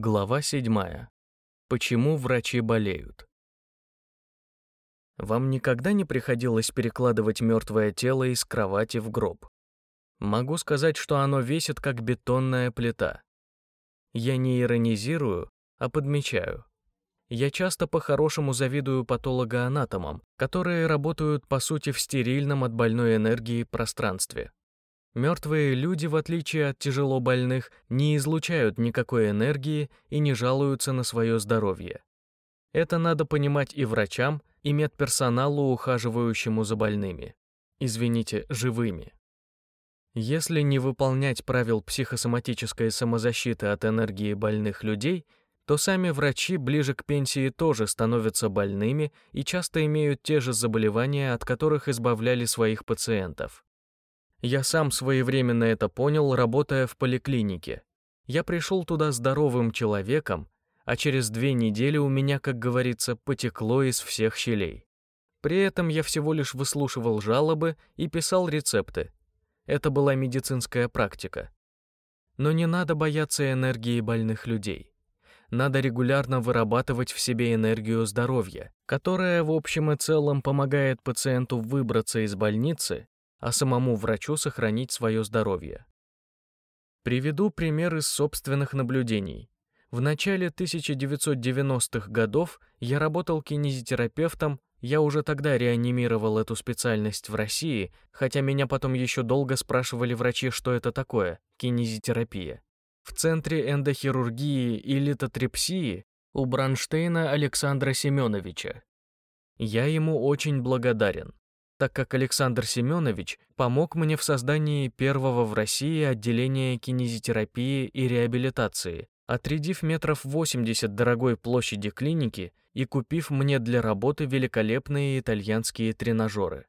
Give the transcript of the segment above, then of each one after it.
Глава 7. Почему врачи болеют? Вам никогда не приходилось перекладывать мертвое тело из кровати в гроб? Могу сказать, что оно весит как бетонная плита. Я не иронизирую, а подмечаю. Я часто по-хорошему завидую патологоанатомам, которые работают по сути в стерильном от больной энергии пространстве. Мертвые люди, в отличие от тяжело больных, не излучают никакой энергии и не жалуются на свое здоровье. Это надо понимать и врачам, и медперсоналу, ухаживающему за больными. Извините, живыми. Если не выполнять правил психосоматической самозащиты от энергии больных людей – то сами врачи ближе к пенсии тоже становятся больными и часто имеют те же заболевания, от которых избавляли своих пациентов. Я сам своевременно это понял, работая в поликлинике. Я пришел туда здоровым человеком, а через две недели у меня, как говорится, потекло из всех щелей. При этом я всего лишь выслушивал жалобы и писал рецепты. Это была медицинская практика. Но не надо бояться энергии больных людей надо регулярно вырабатывать в себе энергию здоровья, которая в общем и целом помогает пациенту выбраться из больницы, а самому врачу сохранить свое здоровье. Приведу пример из собственных наблюдений. В начале 1990-х годов я работал кинезитерапевтом, я уже тогда реанимировал эту специальность в России, хотя меня потом еще долго спрашивали врачи, что это такое – кинезитерапия в Центре эндохирургии и литотрепсии у Бранштейна Александра Семеновича. Я ему очень благодарен, так как Александр Семенович помог мне в создании первого в России отделения кинезитерапии и реабилитации, отрядив метров 80 дорогой площади клиники и купив мне для работы великолепные итальянские тренажеры.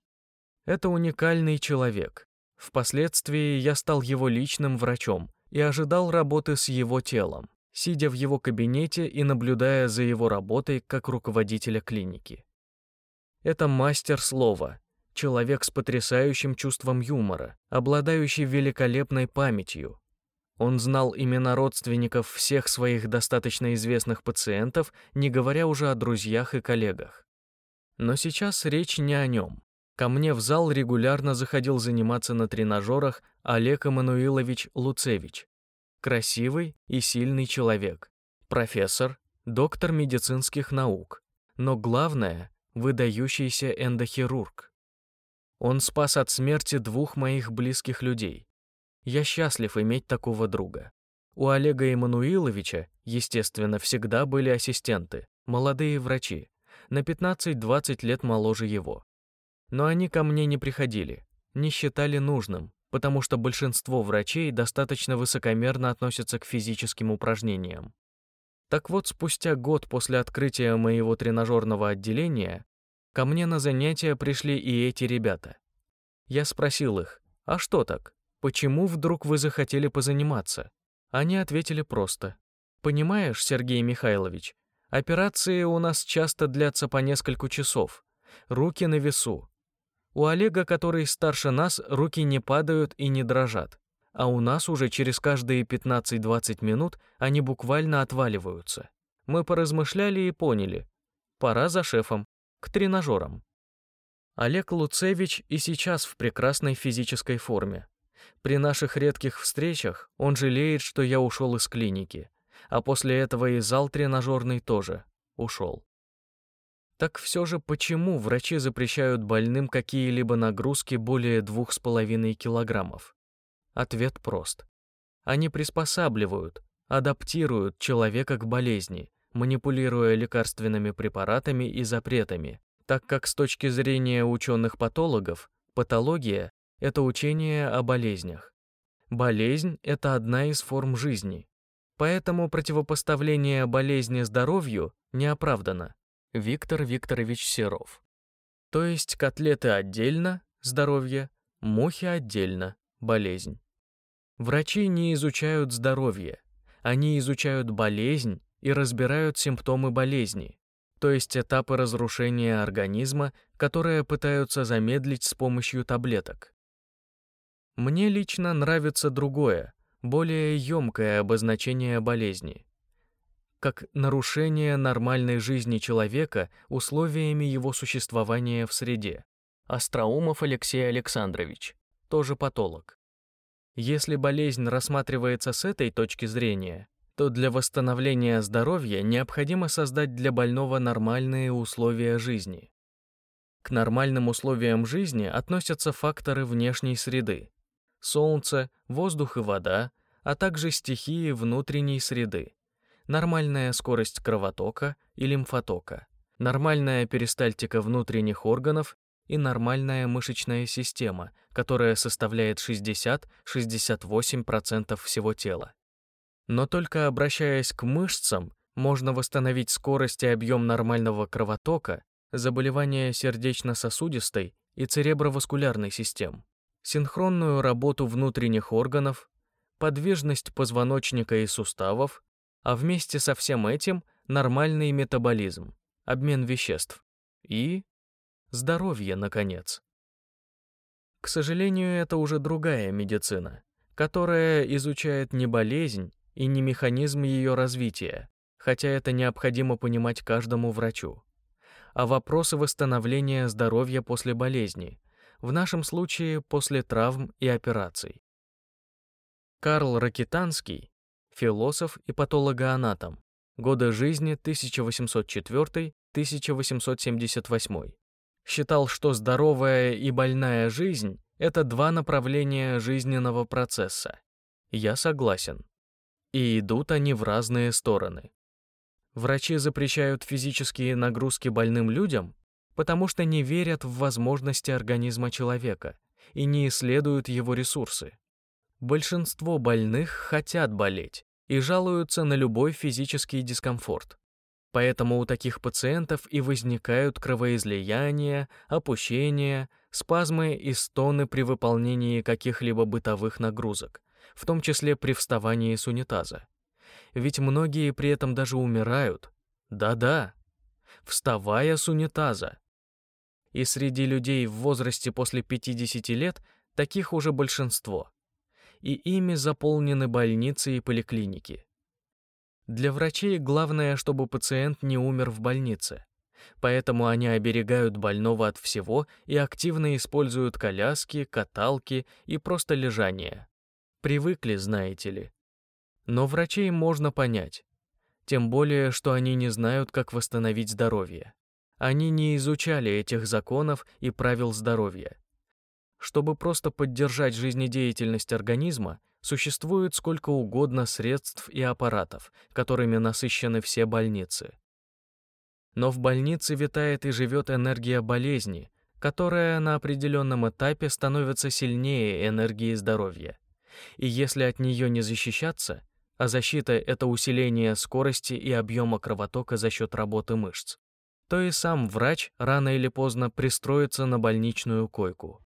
Это уникальный человек. Впоследствии я стал его личным врачом, и ожидал работы с его телом, сидя в его кабинете и наблюдая за его работой как руководителя клиники. Это мастер слова, человек с потрясающим чувством юмора, обладающий великолепной памятью. Он знал имена родственников всех своих достаточно известных пациентов, не говоря уже о друзьях и коллегах. Но сейчас речь не о нем. Ко мне в зал регулярно заходил заниматься на тренажерах Олег Эммануилович Луцевич. Красивый и сильный человек. Профессор, доктор медицинских наук. Но главное – выдающийся эндохирург. Он спас от смерти двух моих близких людей. Я счастлив иметь такого друга. У Олега Эммануиловича, естественно, всегда были ассистенты, молодые врачи, на 15-20 лет моложе его. Но они ко мне не приходили, не считали нужным, потому что большинство врачей достаточно высокомерно относятся к физическим упражнениям. Так вот, спустя год после открытия моего тренажерного отделения ко мне на занятия пришли и эти ребята. Я спросил их, а что так? Почему вдруг вы захотели позаниматься? Они ответили просто. Понимаешь, Сергей Михайлович, операции у нас часто длятся по несколько часов. Руки на весу, у Олега, который старше нас, руки не падают и не дрожат, а у нас уже через каждые 15-20 минут они буквально отваливаются. Мы поразмышляли и поняли. Пора за шефом, к тренажерам. Олег Луцевич и сейчас в прекрасной физической форме. При наших редких встречах он жалеет, что я ушел из клиники, а после этого и зал тренажерный тоже ушел. Так все же почему врачи запрещают больным какие-либо нагрузки более 2,5 килограммов? Ответ прост. Они приспосабливают, адаптируют человека к болезни, манипулируя лекарственными препаратами и запретами, так как с точки зрения ученых-патологов, патология – это учение о болезнях. Болезнь – это одна из форм жизни. Поэтому противопоставление болезни здоровью не оправдано. Виктор Викторович Серов. То есть котлеты отдельно – здоровье, мухи отдельно – болезнь. Врачи не изучают здоровье, они изучают болезнь и разбирают симптомы болезни, то есть этапы разрушения организма, которые пытаются замедлить с помощью таблеток. Мне лично нравится другое, более емкое обозначение болезни. как нарушение нормальной жизни человека условиями его существования в среде. Остроумов Алексей Александрович, тоже патолог. Если болезнь рассматривается с этой точки зрения, то для восстановления здоровья необходимо создать для больного нормальные условия жизни. К нормальным условиям жизни относятся факторы внешней среды – солнце, воздух и вода, а также стихии внутренней среды, нормальная скорость кровотока и лимфотока, нормальная перистальтика внутренних органов и нормальная мышечная система, которая составляет 60-68% всего тела. Но только обращаясь к мышцам, можно восстановить скорость и объем нормального кровотока, заболевания сердечно-сосудистой и цереброваскулярной систем, синхронную работу внутренних органов, подвижность позвоночника и суставов, а вместе со всем этим нормальный метаболизм, обмен веществ и здоровье, наконец. К сожалению, это уже другая медицина, которая изучает не болезнь и не механизм ее развития, хотя это необходимо понимать каждому врачу, а вопросы восстановления здоровья после болезни, в нашем случае после травм и операций. Карл Ракитанский, философ и патологоанатом, годы жизни 1804-1878, считал, что здоровая и больная жизнь — это два направления жизненного процесса. Я согласен. И идут они в разные стороны. Врачи запрещают физические нагрузки больным людям, потому что не верят в возможности организма человека и не исследуют его ресурсы. Большинство больных хотят болеть и жалуются на любой физический дискомфорт. Поэтому у таких пациентов и возникают кровоизлияния, опущения, спазмы и стоны при выполнении каких-либо бытовых нагрузок, в том числе при вставании с унитаза. Ведь многие при этом даже умирают. Да-да, вставая с унитаза. И среди людей в возрасте после 50 лет таких уже большинство. И ими заполнены больницы и поликлиники. Для врачей главное, чтобы пациент не умер в больнице. Поэтому они оберегают больного от всего и активно используют коляски, каталки и просто лежание. Привыкли, знаете ли. Но врачей можно понять. Тем более, что они не знают, как восстановить здоровье. Они не изучали этих законов и правил здоровья. Чтобы просто поддержать жизнедеятельность организма, Существует сколько угодно средств и аппаратов, которыми насыщены все больницы. Но в больнице витает и живет энергия болезни, которая на определенном этапе становится сильнее энергии здоровья. И если от нее не защищаться, а защита — это усиление скорости и объема кровотока за счет работы мышц, то и сам врач рано или поздно пристроится на больничную койку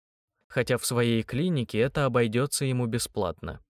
хотя в своей клинике это обойдется ему бесплатно.